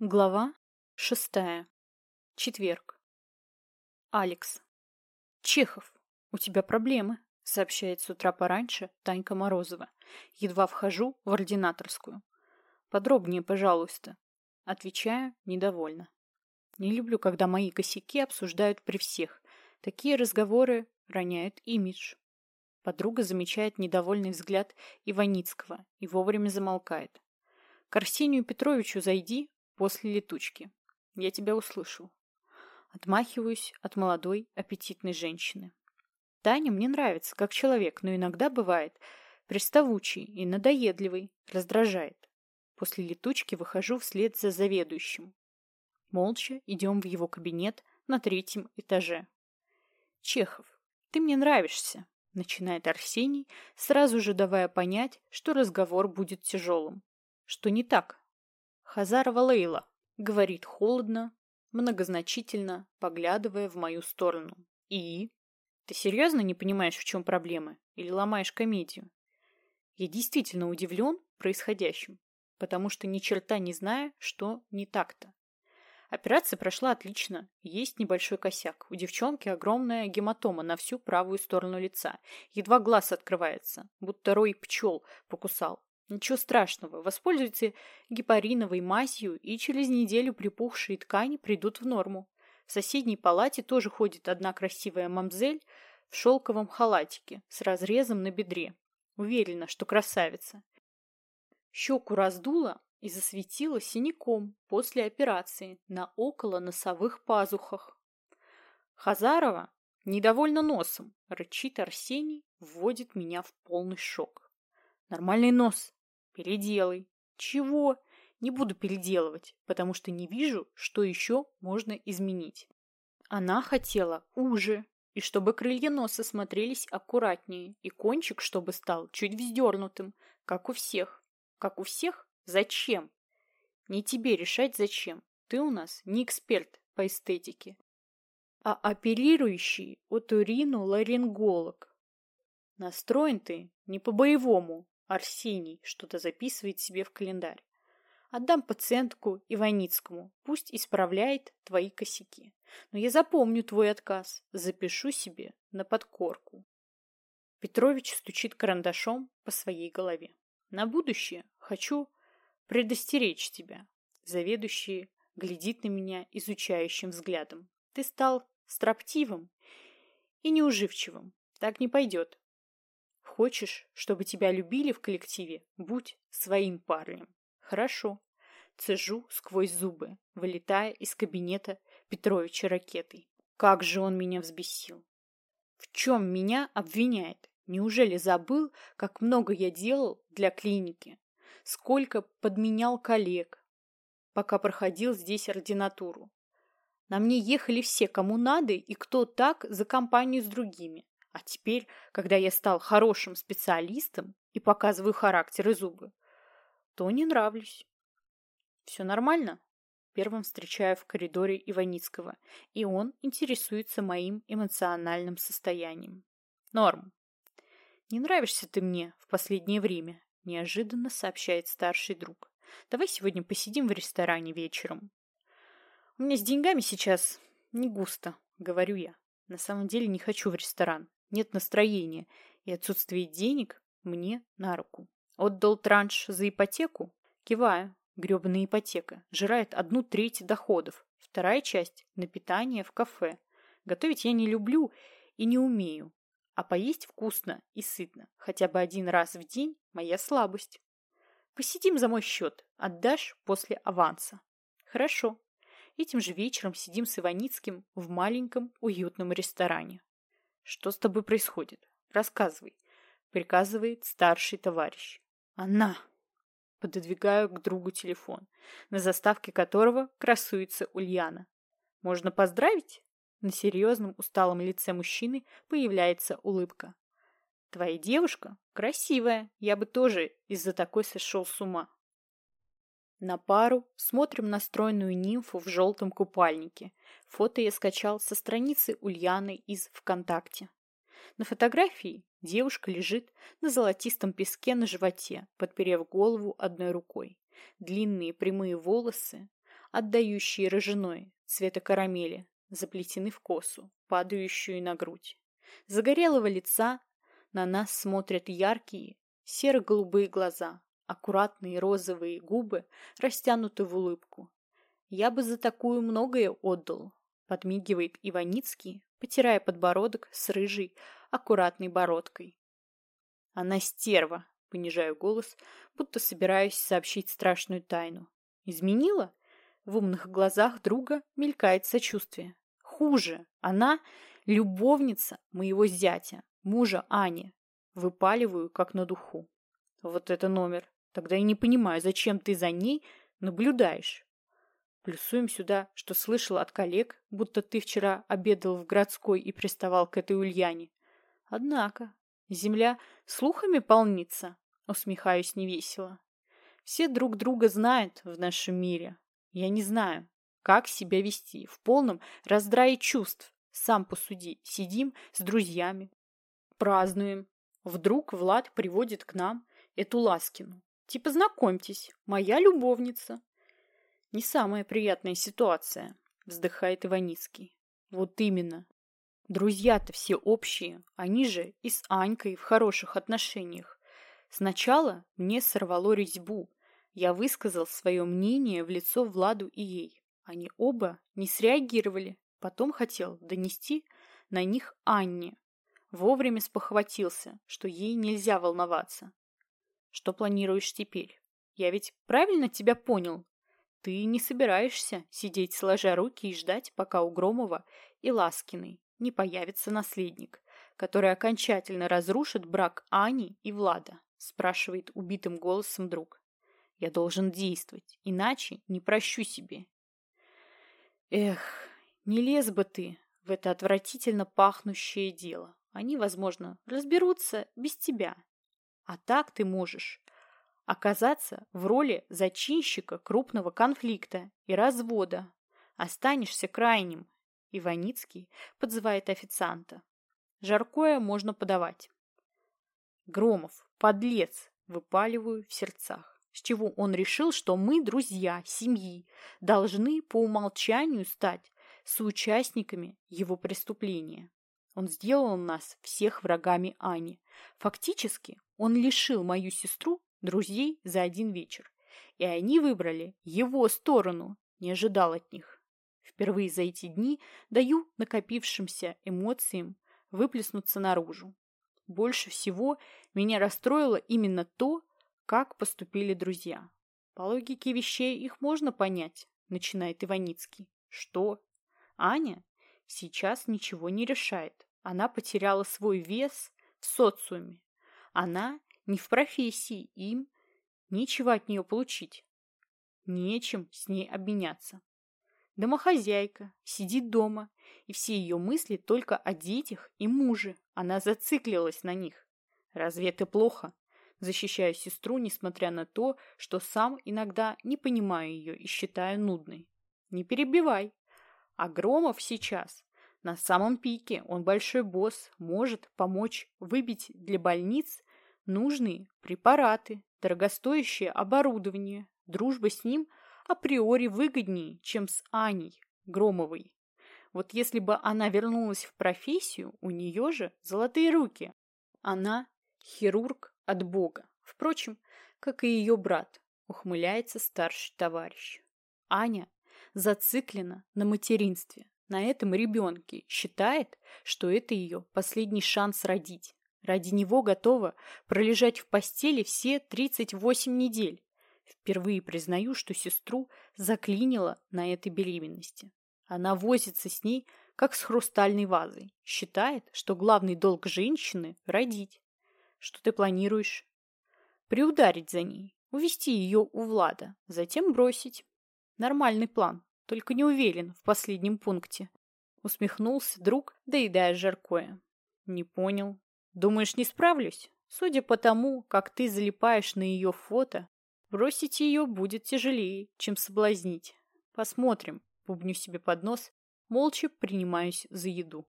Глава шестая. Четверг. Алекс. Чехов, у тебя проблемы, сообщает с утра пораньше Танька Морозова. Едва вхожу в ординаторскую. Подробнее, пожалуйста. Отвечаю недовольно. Не люблю, когда мои косяки обсуждают при всех. Такие разговоры роняют имидж. Подруга замечает недовольный взгляд Иваницкого и вовремя замолкает. К Арсению Петровичу зайди, после летучки. Я тебя услышал. Отмахиваюсь от молодой, аппетитной женщины. Таня мне нравится, как человек, но иногда бывает приставучий и надоедливый, раздражает. После летучки выхожу вслед за заведующим. Молча идем в его кабинет на третьем этаже. «Чехов, ты мне нравишься», — начинает Арсений, сразу же давая понять, что разговор будет тяжелым. «Что не так?» Хазарова Лейла, говорит холодно, многозначительно, поглядывая в мою сторону. И? Ты серьезно не понимаешь, в чем проблема? Или ломаешь комедию? Я действительно удивлен происходящим, потому что ни черта не знаю, что не так-то. Операция прошла отлично. Есть небольшой косяк. У девчонки огромная гематома на всю правую сторону лица. Едва глаз открывается, будто рой пчел покусал. Ничего страшного, воспользуйтесь гепариновой мазью, и через неделю припухшие ткани придут в норму. В соседней палате тоже ходит одна красивая мамзель в шелковом халатике с разрезом на бедре. Уверена, что красавица. Щеку раздула и засветила синяком после операции на около носовых пазухах. Хазарова, недовольна носом, рычит Арсений, вводит меня в полный шок. Нормальный нос, Переделай. Чего? Не буду переделывать, потому что не вижу, что еще можно изменить. Она хотела уже, и чтобы крылья носа смотрелись аккуратнее, и кончик, чтобы стал чуть вздернутым, как у всех. Как у всех? Зачем? Не тебе решать, зачем. Ты у нас не эксперт по эстетике, а оперирующий оториноларинголог. Настроен ты не по-боевому, Арсений что-то записывает себе в календарь. Отдам пациентку Иваницкому, пусть исправляет твои косяки. Но я запомню твой отказ, запишу себе на подкорку. Петрович стучит карандашом по своей голове. На будущее хочу предостеречь тебя. Заведующий глядит на меня изучающим взглядом. Ты стал строптивым и неуживчивым. Так не пойдет. Хочешь, чтобы тебя любили в коллективе? Будь своим парнем. Хорошо. Цежу сквозь зубы, вылетая из кабинета Петровича ракетой. Как же он меня взбесил. В чем меня обвиняет? Неужели забыл, как много я делал для клиники? Сколько подменял коллег, пока проходил здесь ординатуру? На мне ехали все, кому надо, и кто так за компанию с другими. А теперь, когда я стал хорошим специалистом и показываю характер и зубы, то не нравлюсь. Все нормально? Первым встречаю в коридоре Иваницкого, и он интересуется моим эмоциональным состоянием. Норм. Не нравишься ты мне в последнее время, неожиданно сообщает старший друг. Давай сегодня посидим в ресторане вечером. У меня с деньгами сейчас не густо, говорю я. На самом деле не хочу в ресторан нет настроения, и отсутствие денег мне на руку. Отдал транш за ипотеку? Киваю. Гребаная ипотека. Жирает одну треть доходов. Вторая часть – на питание в кафе. Готовить я не люблю и не умею. А поесть вкусно и сытно хотя бы один раз в день – моя слабость. Посидим за мой счет. Отдашь после аванса. Хорошо. Этим же вечером сидим с Иваницким в маленьком уютном ресторане. Что с тобой происходит? Рассказывай, приказывает старший товарищ. Она. Пододвигаю к другу телефон, на заставке которого красуется Ульяна. Можно поздравить? На серьезном усталом лице мужчины появляется улыбка. Твоя девушка красивая, я бы тоже из-за такой сошел с ума. На пару смотрим на стройную нимфу в желтом купальнике, Фото я скачал со страницы Ульяны из ВКонтакте. На фотографии девушка лежит на золотистом песке на животе, подперев голову одной рукой. Длинные прямые волосы, отдающие рыжиной, цвета карамели, заплетены в косу, падающую на грудь. Загорелого лица на нас смотрят яркие, серо-голубые глаза, аккуратные розовые губы растянуты в улыбку. Я бы за такую многое отдал, подмигивает Иваницкий, потирая подбородок с рыжей, аккуратной бородкой. Она стерва, понижаю голос, будто собираюсь сообщить страшную тайну. Изменила? В умных глазах друга мелькает сочувствие. Хуже, она любовница моего зятя, мужа Ани. Выпаливаю, как на духу. Вот это номер. Тогда я не понимаю, зачем ты за ней наблюдаешь. Плюсуем сюда, что слышал от коллег, будто ты вчера обедал в городской и приставал к этой Ульяне. Однако, земля слухами полнится, усмехаюсь невесело. Все друг друга знают в нашем мире. Я не знаю, как себя вести в полном раздрае чувств. Сам посуди, сидим с друзьями, празднуем. Вдруг Влад приводит к нам эту Ласкину. Типа знакомьтесь, моя любовница. Не самая приятная ситуация, вздыхает Иваницкий. Вот именно. Друзья-то все общие, они же и с Анькой в хороших отношениях. Сначала мне сорвало резьбу. Я высказал свое мнение в лицо Владу и ей. Они оба не среагировали. Потом хотел донести на них Анне. Вовремя спохватился, что ей нельзя волноваться. Что планируешь теперь? Я ведь правильно тебя понял? Ты не собираешься сидеть сложа руки и ждать, пока у Громова и Ласкиной не появится наследник, который окончательно разрушит брак Ани и Влада, спрашивает убитым голосом друг. Я должен действовать, иначе не прощу себе. Эх, не лез бы ты в это отвратительно пахнущее дело. Они, возможно, разберутся без тебя. А так ты можешь оказаться в роли зачинщика крупного конфликта и развода. Останешься крайним. Иваницкий подзывает официанта. Жаркое можно подавать. Громов, подлец, выпаливаю в сердцах. С чего он решил, что мы, друзья, семьи, должны по умолчанию стать соучастниками его преступления. Он сделал нас всех врагами Ани. Фактически он лишил мою сестру друзей за один вечер. И они выбрали его сторону, не ожидал от них. Впервые за эти дни даю накопившимся эмоциям выплеснуться наружу. Больше всего меня расстроило именно то, как поступили друзья. По логике вещей их можно понять, начинает Иваницкий. Что? Аня сейчас ничего не решает. Она потеряла свой вес в социуме. Она не в профессии, им нечего от нее получить. Нечем с ней обменяться. Домохозяйка, сидит дома, и все ее мысли только о детях и муже. Она зациклилась на них. Разве это плохо? Защищаю сестру, несмотря на то, что сам иногда не понимаю ее и считаю нудной. Не перебивай. А Громов сейчас на самом пике. Он большой босс, может помочь выбить для больниц нужные препараты, дорогостоящее оборудование. Дружба с ним априори выгоднее, чем с Аней Громовой. Вот если бы она вернулась в профессию, у нее же золотые руки. Она хирург от Бога. Впрочем, как и ее брат, ухмыляется старший товарищ. Аня зациклена на материнстве, на этом ребенке, считает, что это ее последний шанс родить. Ради него готова пролежать в постели все 38 недель. Впервые признаю, что сестру заклинило на этой беременности. Она возится с ней, как с хрустальной вазой. Считает, что главный долг женщины – родить. Что ты планируешь? Приударить за ней, увести ее у Влада, затем бросить. Нормальный план, только не уверен в последнем пункте. Усмехнулся друг, доедая жаркое. Не понял. Думаешь, не справлюсь? Судя по тому, как ты залипаешь на ее фото, бросить ее будет тяжелее, чем соблазнить. Посмотрим, бубню себе под нос, молча принимаюсь за еду.